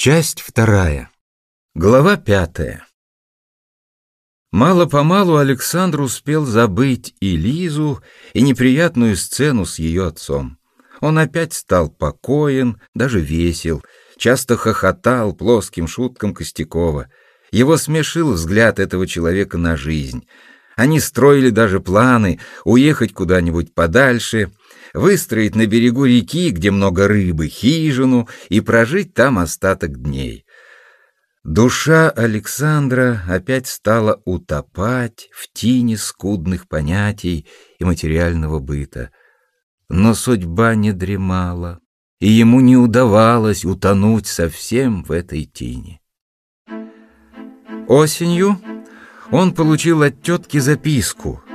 Часть вторая. Глава пятая. Мало-помалу Александр успел забыть и Лизу, и неприятную сцену с ее отцом. Он опять стал покоен, даже весел, часто хохотал плоским шуткам Костякова. Его смешил взгляд этого человека на жизнь. Они строили даже планы уехать куда-нибудь подальше, выстроить на берегу реки, где много рыбы, хижину и прожить там остаток дней. Душа Александра опять стала утопать в тени скудных понятий и материального быта. Но судьба не дремала, и ему не удавалось утонуть совсем в этой тени. Осенью он получил от тетки записку —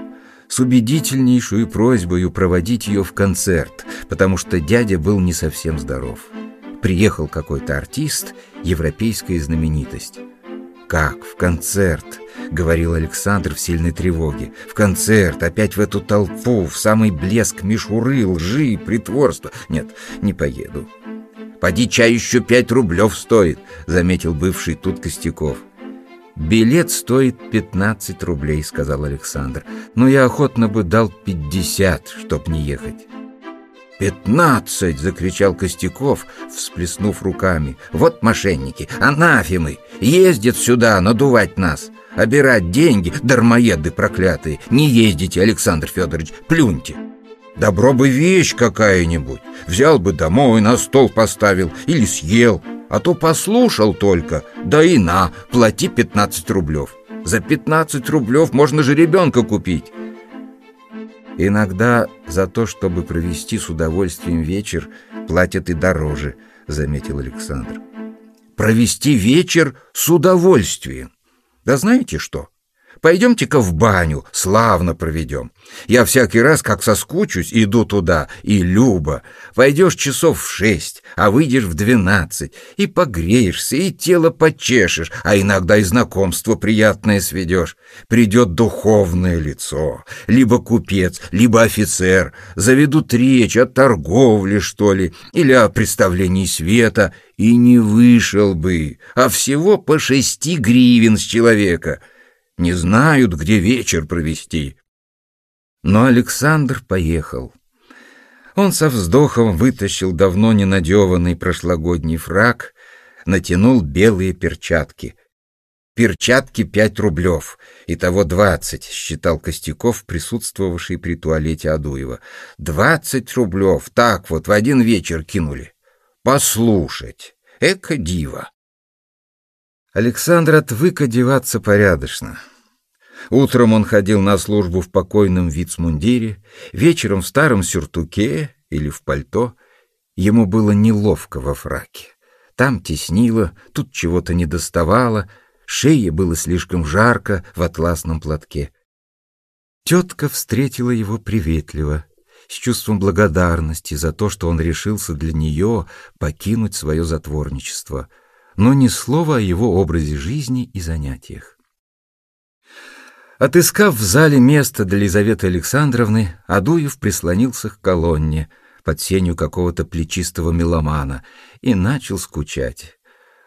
с убедительнейшую просьбой проводить ее в концерт, потому что дядя был не совсем здоров. Приехал какой-то артист, европейская знаменитость. «Как? В концерт?» — говорил Александр в сильной тревоге. «В концерт, опять в эту толпу, в самый блеск мишуры, лжи, притворства. Нет, не поеду». «Поди чай еще пять рублев стоит», — заметил бывший тут Костяков. «Билет стоит 15 рублей», — сказал Александр. «Но я охотно бы дал 50, чтоб не ехать». «Пятнадцать!» — закричал Костяков, всплеснув руками. «Вот мошенники, анафемы! Ездят сюда надувать нас! Обирать деньги, дармоеды проклятые! Не ездите, Александр Федорович, плюньте!» «Добро бы вещь какая-нибудь! Взял бы домой, на стол поставил или съел!» А то послушал только, да и на, плати 15 рублев. За 15 рублев можно же ребенка купить. Иногда за то, чтобы провести с удовольствием вечер, платят и дороже, заметил Александр. Провести вечер с удовольствием. Да знаете что? Пойдемте-ка в баню, славно проведем. Я всякий раз, как соскучусь, иду туда, и Люба. Пойдешь часов в шесть, а выйдешь в двенадцать, и погреешься, и тело почешешь, а иногда и знакомство приятное сведешь. Придет духовное лицо, либо купец, либо офицер, заведут речь о торговле, что ли, или о представлении света, и не вышел бы, а всего по шести гривен с человека — не знают, где вечер провести. Но Александр поехал. Он со вздохом вытащил давно ненадеванный прошлогодний фраг, натянул белые перчатки. Перчатки пять рублев, и того двадцать, считал Костяков, присутствовавший при туалете Адуева. Двадцать рублев, так вот, в один вечер кинули. Послушать, эко диво. Александр отвык одеваться порядочно. Утром он ходил на службу в покойном вицмундире, вечером в старом сюртуке или в пальто. Ему было неловко во фраке. Там теснило, тут чего-то не доставало, шее было слишком жарко в атласном платке. Тетка встретила его приветливо, с чувством благодарности за то, что он решился для нее покинуть свое затворничество — но ни слова о его образе жизни и занятиях. Отыскав в зале место для Лизаветы Александровны, Адуев прислонился к колонне под сенью какого-то плечистого меломана и начал скучать.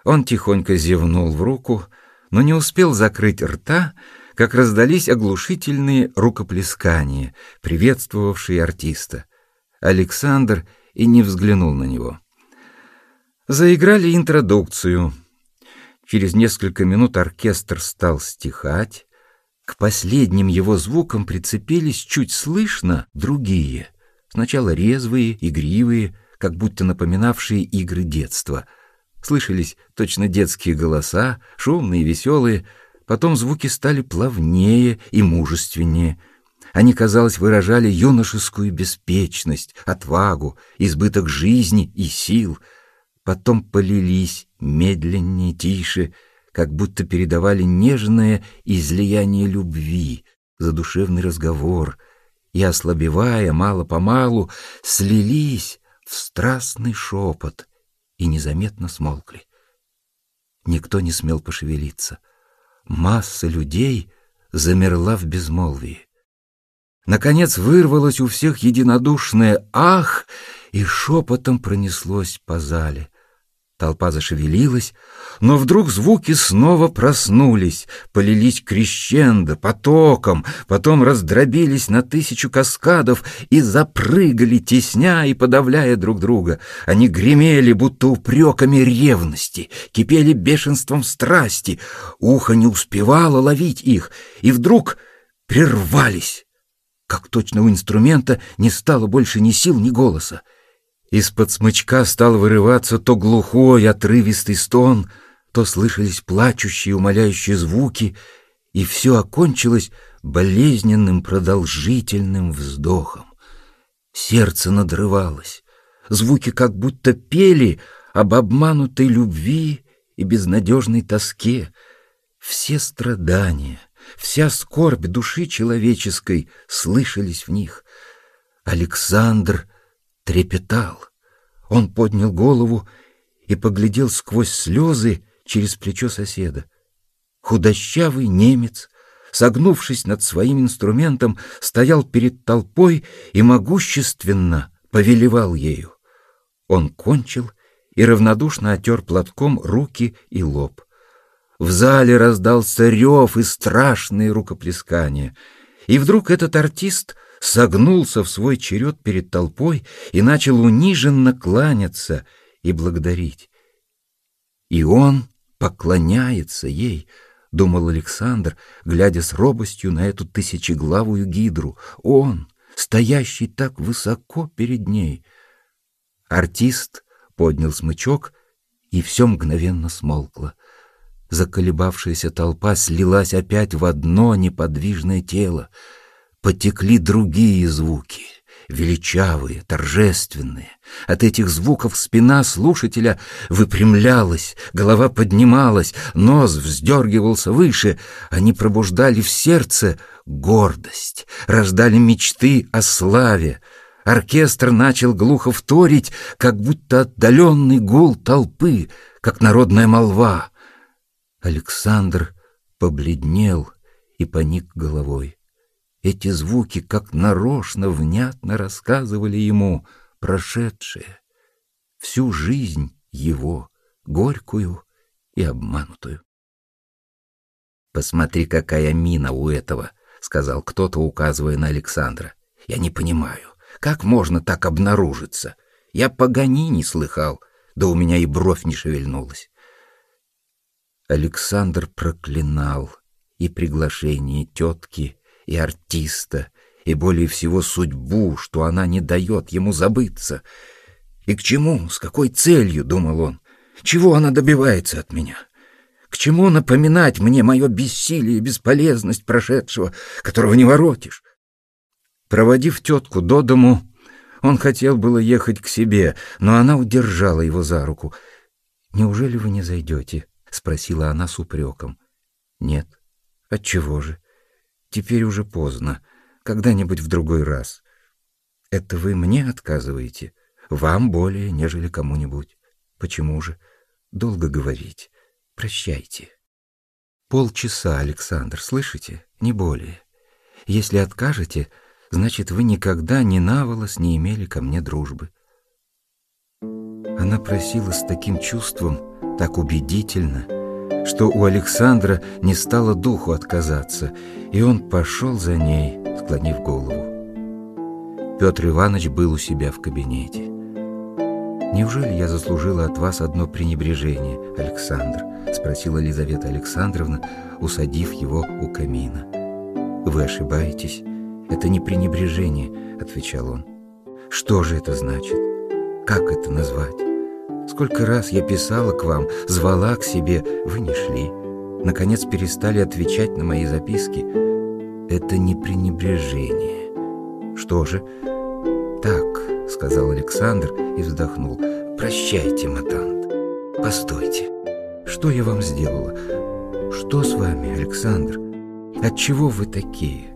Он тихонько зевнул в руку, но не успел закрыть рта, как раздались оглушительные рукоплескания, приветствовавшие артиста. Александр и не взглянул на него. Заиграли интродукцию. Через несколько минут оркестр стал стихать. К последним его звукам прицепились чуть слышно другие. Сначала резвые, игривые, как будто напоминавшие игры детства. Слышались точно детские голоса, шумные, веселые. Потом звуки стали плавнее и мужественнее. Они, казалось, выражали юношескую беспечность, отвагу, избыток жизни и сил — потом полились медленнее, тише, как будто передавали нежное излияние любви, задушевный разговор, и, ослабевая мало-помалу, слились в страстный шепот и незаметно смолкли. Никто не смел пошевелиться. Масса людей замерла в безмолвии. Наконец вырвалось у всех единодушное «Ах!» и шепотом пронеслось по зале — Толпа зашевелилась, но вдруг звуки снова проснулись, полились крещендо, потоком, потом раздробились на тысячу каскадов и запрыгали, тесня и подавляя друг друга. Они гремели, будто упреками ревности, кипели бешенством страсти. Ухо не успевало ловить их, и вдруг прервались, как точно у инструмента не стало больше ни сил, ни голоса. Из-под смычка стал вырываться то глухой, отрывистый стон, то слышались плачущие, умоляющие звуки, и все окончилось болезненным продолжительным вздохом. Сердце надрывалось, звуки как будто пели об обманутой любви и безнадежной тоске. Все страдания, вся скорбь души человеческой слышались в них. Александр — трепетал. Он поднял голову и поглядел сквозь слезы через плечо соседа. Худощавый немец, согнувшись над своим инструментом, стоял перед толпой и могущественно повелевал ею. Он кончил и равнодушно отер платком руки и лоб. В зале раздался рев и страшные рукоплескания. И вдруг этот артист согнулся в свой черед перед толпой и начал униженно кланяться и благодарить. И он поклоняется ей, — думал Александр, глядя с робостью на эту тысячеглавую гидру. Он, стоящий так высоко перед ней. Артист поднял смычок, и все мгновенно смолкло. Заколебавшаяся толпа слилась опять в одно неподвижное тело — потекли другие звуки, величавые, торжественные. От этих звуков спина слушателя выпрямлялась, голова поднималась, нос вздергивался выше. Они пробуждали в сердце гордость, рождали мечты о славе. Оркестр начал глухо вторить, как будто отдаленный гул толпы, как народная молва. Александр побледнел и поник головой. Эти звуки как нарочно внятно рассказывали ему прошедшее, всю жизнь его, горькую и обманутую. «Посмотри, какая мина у этого!» — сказал кто-то, указывая на Александра. «Я не понимаю, как можно так обнаружиться? Я погони не слыхал, да у меня и бровь не шевельнулась». Александр проклинал и приглашение тетки, и артиста, и более всего судьбу, что она не дает ему забыться. И к чему, с какой целью, думал он, чего она добивается от меня? К чему напоминать мне мое бессилие и бесполезность прошедшего, которого не воротишь? Проводив тетку до дому, он хотел было ехать к себе, но она удержала его за руку. «Неужели вы не зайдете?» — спросила она с упреком. «Нет». «Отчего же?» Теперь уже поздно. Когда-нибудь в другой раз. Это вы мне отказываете? Вам более, нежели кому-нибудь. Почему же? Долго говорить. Прощайте. Полчаса, Александр, слышите? Не более. Если откажете, значит, вы никогда ни на волос не имели ко мне дружбы. Она просила с таким чувством, так убедительно — что у Александра не стало духу отказаться, и он пошел за ней, склонив голову. Петр Иванович был у себя в кабинете. «Неужели я заслужила от вас одно пренебрежение, Александр?» — спросила Елизавета Александровна, усадив его у камина. «Вы ошибаетесь. Это не пренебрежение», — отвечал он. «Что же это значит? Как это назвать?» Сколько раз я писала к вам, звала к себе, вы не шли. Наконец перестали отвечать на мои записки. Это не пренебрежение. Что же? Так, сказал Александр и вздохнул. Прощайте, матант. Постойте. Что я вам сделала? Что с вами, Александр? Отчего вы такие?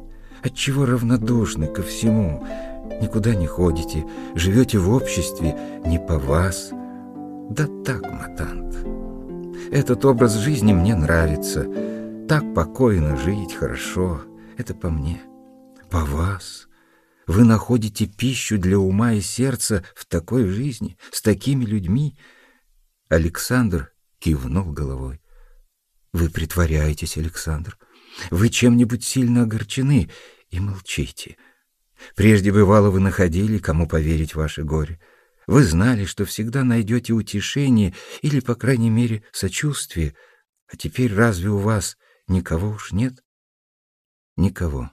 Отчего равнодушны ко всему? Никуда не ходите, живете в обществе не по вас, да так, матант. Этот образ жизни мне нравится. Так покойно жить, хорошо. Это по мне. По вас. Вы находите пищу для ума и сердца в такой жизни, с такими людьми. Александр кивнул головой. Вы притворяетесь, Александр. Вы чем-нибудь сильно огорчены и молчите. Прежде бывало, вы находили, кому поверить ваше горе. Вы знали, что всегда найдете утешение или, по крайней мере, сочувствие. А теперь разве у вас никого уж нет? Никого.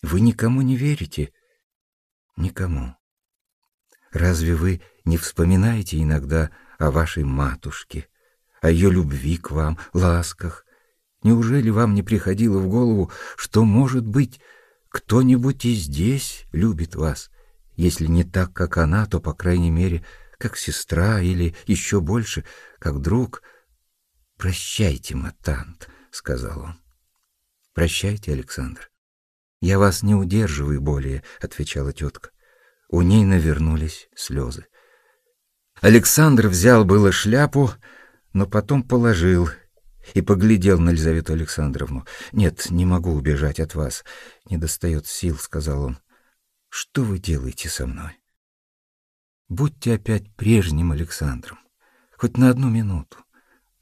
Вы никому не верите? Никому. Разве вы не вспоминаете иногда о вашей матушке, о ее любви к вам, ласках? Неужели вам не приходило в голову, что, может быть, кто-нибудь и здесь любит вас? Если не так, как она, то, по крайней мере, как сестра или еще больше, как друг. «Прощайте, Матант», — сказал он. «Прощайте, Александр». «Я вас не удерживаю более», — отвечала тетка. У ней навернулись слезы. Александр взял было шляпу, но потом положил и поглядел на Елизавету Александровну. «Нет, не могу убежать от вас. Не достает сил», — сказал он. «Что вы делаете со мной?» «Будьте опять прежним Александром. Хоть на одну минуту.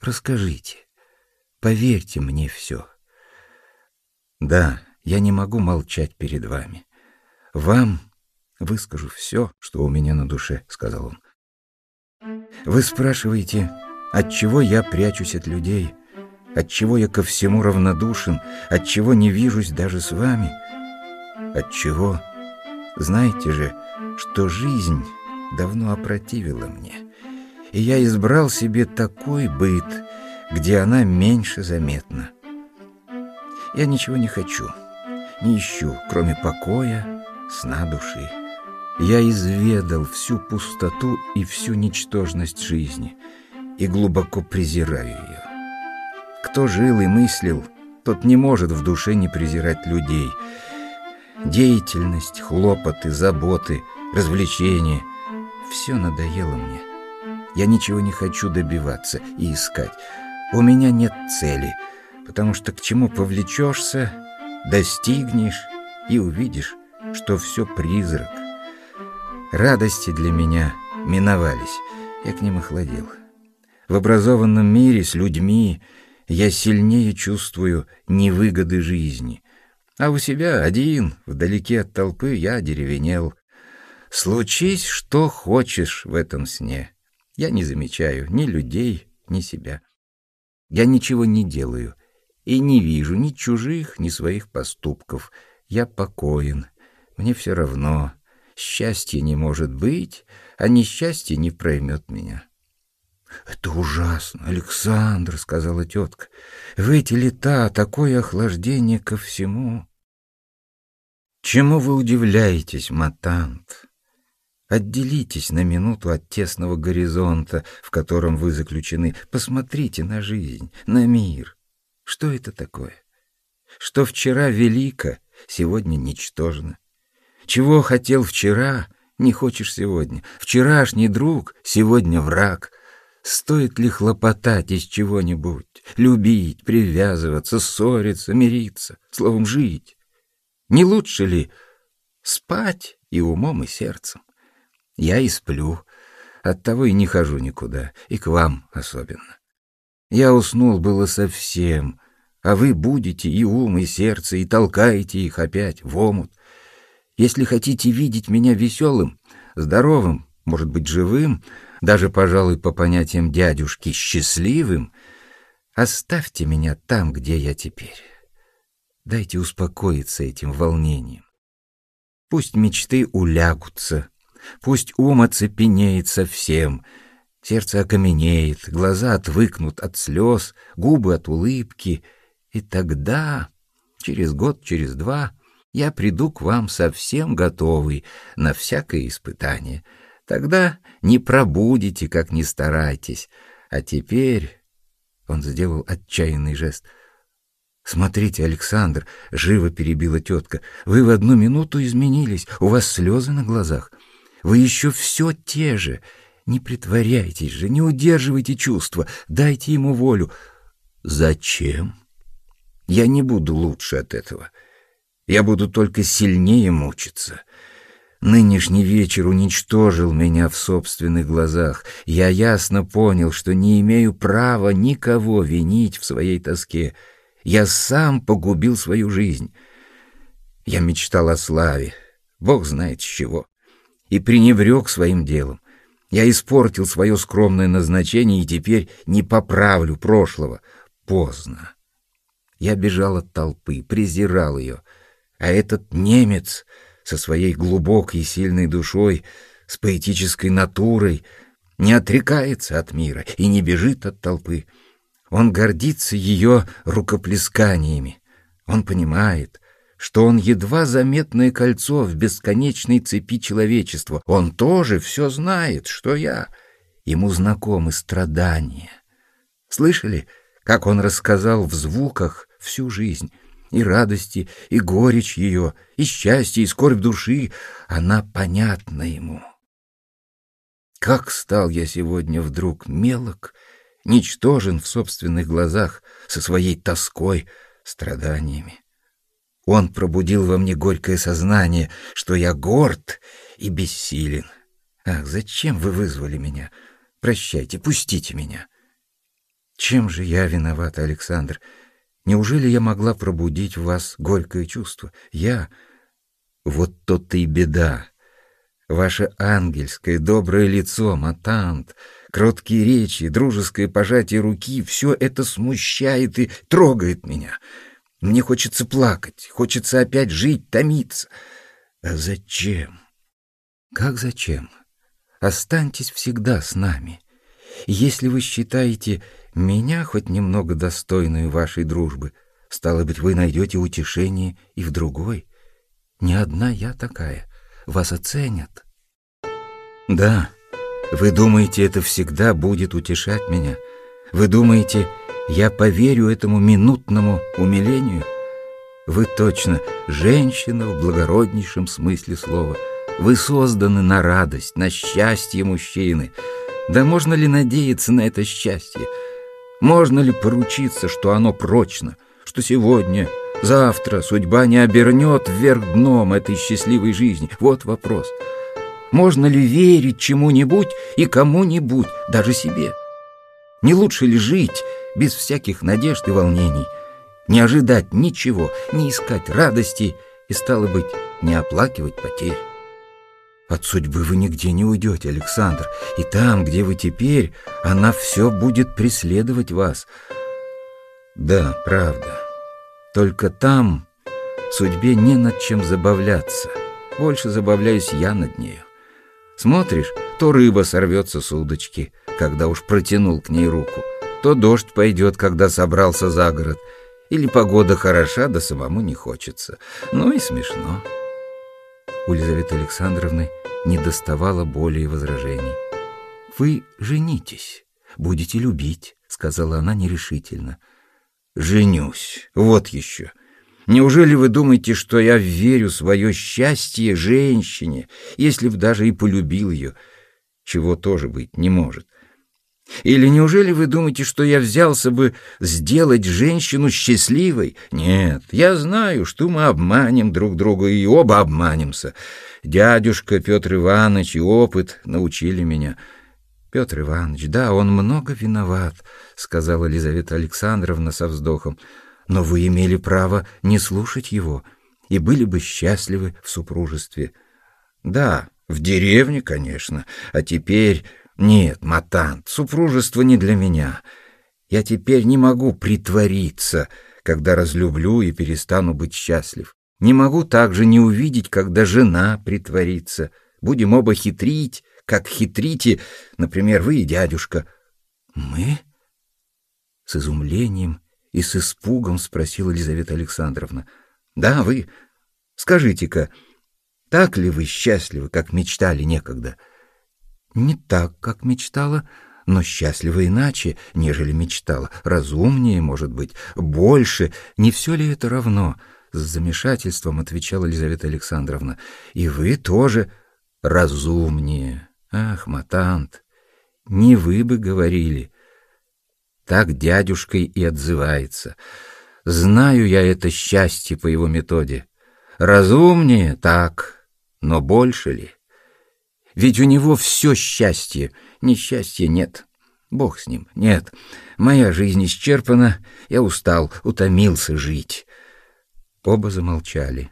Расскажите. Поверьте мне все». «Да, я не могу молчать перед вами. Вам выскажу все, что у меня на душе», — сказал он. «Вы спрашиваете, от чего я прячусь от людей?» Отчего я ко всему равнодушен, отчего не вижусь даже с вами? Отчего? Знаете же, что жизнь давно опротивила мне, и я избрал себе такой быт, где она меньше заметна. Я ничего не хочу, не ищу, кроме покоя, сна души. Я изведал всю пустоту и всю ничтожность жизни и глубоко презираю ее. Кто жил и мыслил, тот не может в душе не презирать людей. Деятельность, хлопоты, заботы, развлечения — все надоело мне. Я ничего не хочу добиваться и искать. У меня нет цели, потому что к чему повлечешься, достигнешь и увидишь, что все призрак. Радости для меня миновались, я к ним охладел. В образованном мире с людьми я сильнее чувствую невыгоды жизни. А у себя один, вдалеке от толпы, я деревенел. Случись, что хочешь в этом сне. Я не замечаю ни людей, ни себя. Я ничего не делаю и не вижу ни чужих, ни своих поступков. Я покоен, мне все равно. Счастья не может быть, а несчастье не проймет меня. «Это ужасно, Александр», — сказала тетка. «В эти лета такое охлаждение ко всему». «Чему вы удивляетесь, матант? Отделитесь на минуту от тесного горизонта, в котором вы заключены. Посмотрите на жизнь, на мир. Что это такое? Что вчера велико, сегодня ничтожно. Чего хотел вчера, не хочешь сегодня. Вчерашний друг, сегодня враг». Стоит ли хлопотать из чего-нибудь, любить, привязываться, ссориться, мириться, словом, жить? Не лучше ли спать и умом, и сердцем? Я и сплю, оттого и не хожу никуда, и к вам особенно. Я уснул было совсем, а вы будете и ум, и сердце, и толкаете их опять в омут. Если хотите видеть меня веселым, здоровым, может быть, живым, даже, пожалуй, по понятиям дядюшки, счастливым, оставьте меня там, где я теперь. Дайте успокоиться этим волнением. Пусть мечты улягутся, пусть ум оцепенеет совсем, сердце окаменеет, глаза отвыкнут от слез, губы от улыбки, и тогда, через год, через два, я приду к вам совсем готовый на всякое испытание — Тогда не пробудете, как ни старайтесь. А теперь...» Он сделал отчаянный жест. «Смотрите, Александр!» — живо перебила тетка. «Вы в одну минуту изменились, у вас слезы на глазах. Вы еще все те же. Не притворяйтесь же, не удерживайте чувства, дайте ему волю». «Зачем?» «Я не буду лучше от этого. Я буду только сильнее мучиться». Нынешний вечер уничтожил меня в собственных глазах. Я ясно понял, что не имею права никого винить в своей тоске. Я сам погубил свою жизнь. Я мечтал о славе, бог знает с чего, и пренебрег своим делом. Я испортил свое скромное назначение и теперь не поправлю прошлого. Поздно. Я бежал от толпы, презирал ее. А этот немец со своей глубокой и сильной душой, с поэтической натурой, не отрекается от мира и не бежит от толпы. Он гордится ее рукоплесканиями. Он понимает, что он едва заметное кольцо в бесконечной цепи человечества. Он тоже все знает, что я. Ему знакомы страдания. Слышали, как он рассказал в звуках всю жизнь? И радости, и горечь ее, и счастье, и скорбь души, она понятна ему. Как стал я сегодня вдруг мелок, ничтожен в собственных глазах со своей тоской, страданиями. Он пробудил во мне горькое сознание, что я горд и бессилен. Ах, зачем вы вызвали меня? Прощайте, пустите меня. Чем же я виноват, Александр? Неужели я могла пробудить в вас горькое чувство? Я... Вот то-то и беда. Ваше ангельское доброе лицо, матант, кроткие речи, дружеское пожатие руки — все это смущает и трогает меня. Мне хочется плакать, хочется опять жить, томиться. А зачем? Как зачем? Останьтесь всегда с нами. Если вы считаете меня хоть немного достойную вашей дружбы, стало быть, вы найдете утешение и в другой. Не одна я такая. Вас оценят. Да, вы думаете, это всегда будет утешать меня? Вы думаете, я поверю этому минутному умилению? Вы точно женщина в благороднейшем смысле слова. Вы созданы на радость, на счастье мужчины. Да можно ли надеяться на это счастье? Можно ли поручиться, что оно прочно, что сегодня, завтра судьба не обернет вверх дном этой счастливой жизни? Вот вопрос. Можно ли верить чему-нибудь и кому-нибудь, даже себе? Не лучше ли жить без всяких надежд и волнений, не ожидать ничего, не искать радости и, стало быть, не оплакивать потерь. От судьбы вы нигде не уйдете, Александр, и там, где вы теперь, она все будет преследовать вас. Да, правда. Только там судьбе не над чем забавляться. Больше забавляюсь я над нею. Смотришь, то рыба сорвется с удочки, когда уж протянул к ней руку — то дождь пойдет, когда собрался за город, или погода хороша, да самому не хочется. Ну и смешно. У Елизаветы Александровны не доставало более возражений. «Вы женитесь, будете любить», — сказала она нерешительно. «Женюсь, вот еще. Неужели вы думаете, что я верю свое счастье женщине, если б даже и полюбил ее, чего тоже быть не может? Или неужели вы думаете, что я взялся бы сделать женщину счастливой? Нет, я знаю, что мы обманем друг друга и оба обманемся. Дядюшка Петр Иванович и опыт научили меня. Петр Иванович, да, он много виноват, сказала Елизавета Александровна со вздохом. Но вы имели право не слушать его и были бы счастливы в супружестве. Да, в деревне, конечно, а теперь нет, матант, супружество не для меня. Я теперь не могу притвориться, когда разлюблю и перестану быть счастлив. Не могу также не увидеть, когда жена притворится. Будем оба хитрить, как хитрите, например, вы и дядюшка. Мы? С изумлением и с испугом спросила Елизавета Александровна. Да, вы. Скажите-ка, так ли вы счастливы, как мечтали некогда? — не так, как мечтала, но счастлива иначе, нежели мечтала. Разумнее, может быть, больше. Не все ли это равно? С замешательством отвечала Елизавета Александровна. И вы тоже разумнее. Ах, матант, не вы бы говорили. Так дядюшкой и отзывается. Знаю я это счастье по его методе. Разумнее, так, Но больше ли? Ведь у него все счастье, несчастья нет. Бог с ним, нет. Моя жизнь исчерпана, я устал, утомился жить. Оба замолчали.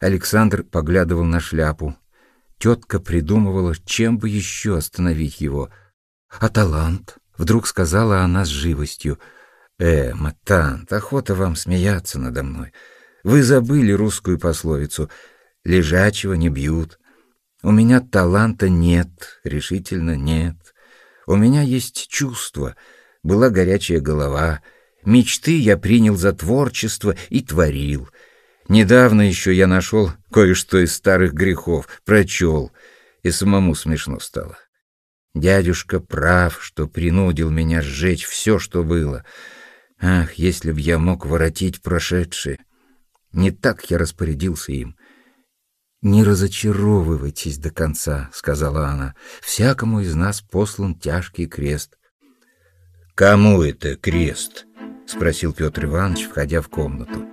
Александр поглядывал на шляпу. Тетка придумывала, чем бы еще остановить его. «А талант?» — вдруг сказала она с живостью. «Э, матант, охота вам смеяться надо мной. Вы забыли русскую пословицу «лежачего не бьют». У меня таланта нет, решительно нет. У меня есть чувство, была горячая голова, мечты я принял за творчество и творил. Недавно еще я нашел кое-что из старых грехов, прочел, и самому смешно стало. Дядюшка прав, что принудил меня сжечь все, что было. Ах, если б я мог воротить прошедшее! Не так я распорядился им. «Не разочаровывайтесь до конца», — сказала она. «Всякому из нас послан тяжкий крест». «Кому это крест?» — спросил Петр Иванович, входя в комнату.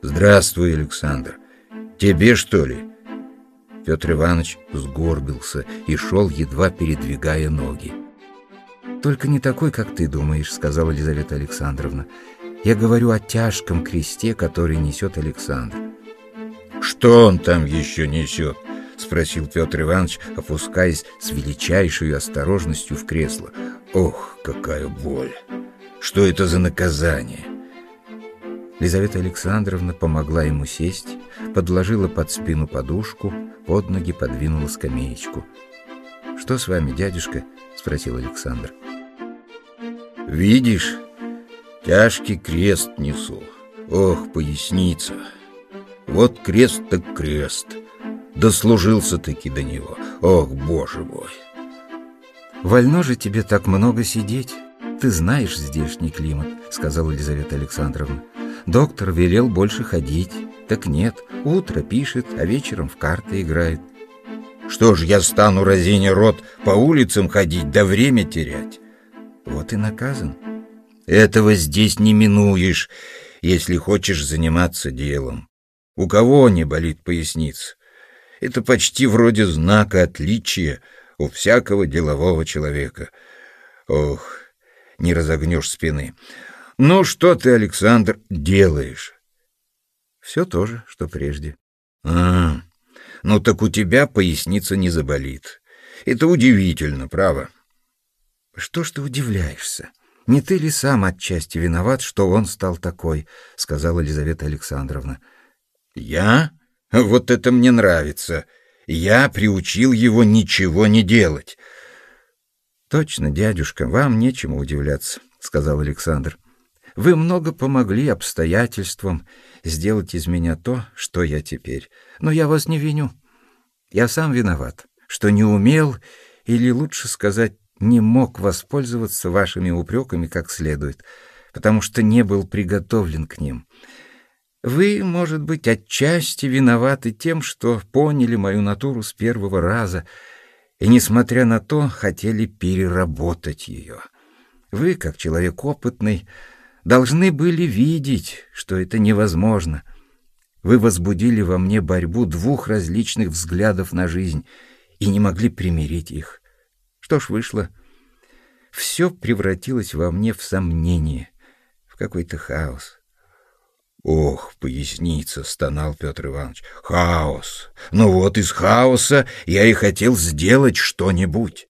«Здравствуй, Александр. Тебе, что ли?» Петр Иванович сгорбился и шел, едва передвигая ноги. «Только не такой, как ты думаешь», — сказала Елизавета Александровна. «Я говорю о тяжком кресте, который несет Александр. «Что он там еще несет?» — спросил Петр Иванович, опускаясь с величайшей осторожностью в кресло. «Ох, какая боль! Что это за наказание?» Лизавета Александровна помогла ему сесть, подложила под спину подушку, под ноги подвинула скамеечку. «Что с вами, дядюшка?» — спросил Александр. «Видишь, тяжкий крест несу. Ох, поясница!» Вот крест так крест. Дослужился-таки до него. Ох, боже мой! «Вольно же тебе так много сидеть. Ты знаешь здешний климат», — сказала Елизавета Александровна. «Доктор велел больше ходить. Так нет, утро пишет, а вечером в карты играет». «Что ж я стану, разиня рот, по улицам ходить, да время терять?» «Вот и наказан». «Этого здесь не минуешь, если хочешь заниматься делом. У кого не болит поясница? Это почти вроде знака отличия у всякого делового человека. Ох, не разогнешь спины. Ну, что ты, Александр, делаешь? Все то же, что прежде. А, ну так у тебя поясница не заболит. Это удивительно, право. Что ж ты удивляешься? Не ты ли сам отчасти виноват, что он стал такой, сказала Елизавета Александровна. Я? Вот это мне нравится. Я приучил его ничего не делать. Точно, дядюшка, вам нечему удивляться, сказал Александр. Вы много помогли обстоятельствам сделать из меня то, что я теперь. Но я вас не виню. Я сам виноват, что не умел, или лучше сказать, не мог воспользоваться вашими упреками как следует, потому что не был приготовлен к ним. Вы, может быть, отчасти виноваты тем, что поняли мою натуру с первого раза и, несмотря на то, хотели переработать ее. Вы, как человек опытный, должны были видеть, что это невозможно. Вы возбудили во мне борьбу двух различных взглядов на жизнь и не могли примирить их. Что ж вышло? Все превратилось во мне в сомнение, в какой-то хаос. «Ох, поясница!» — стонал Петр Иванович. «Хаос! Ну вот из хаоса я и хотел сделать что-нибудь.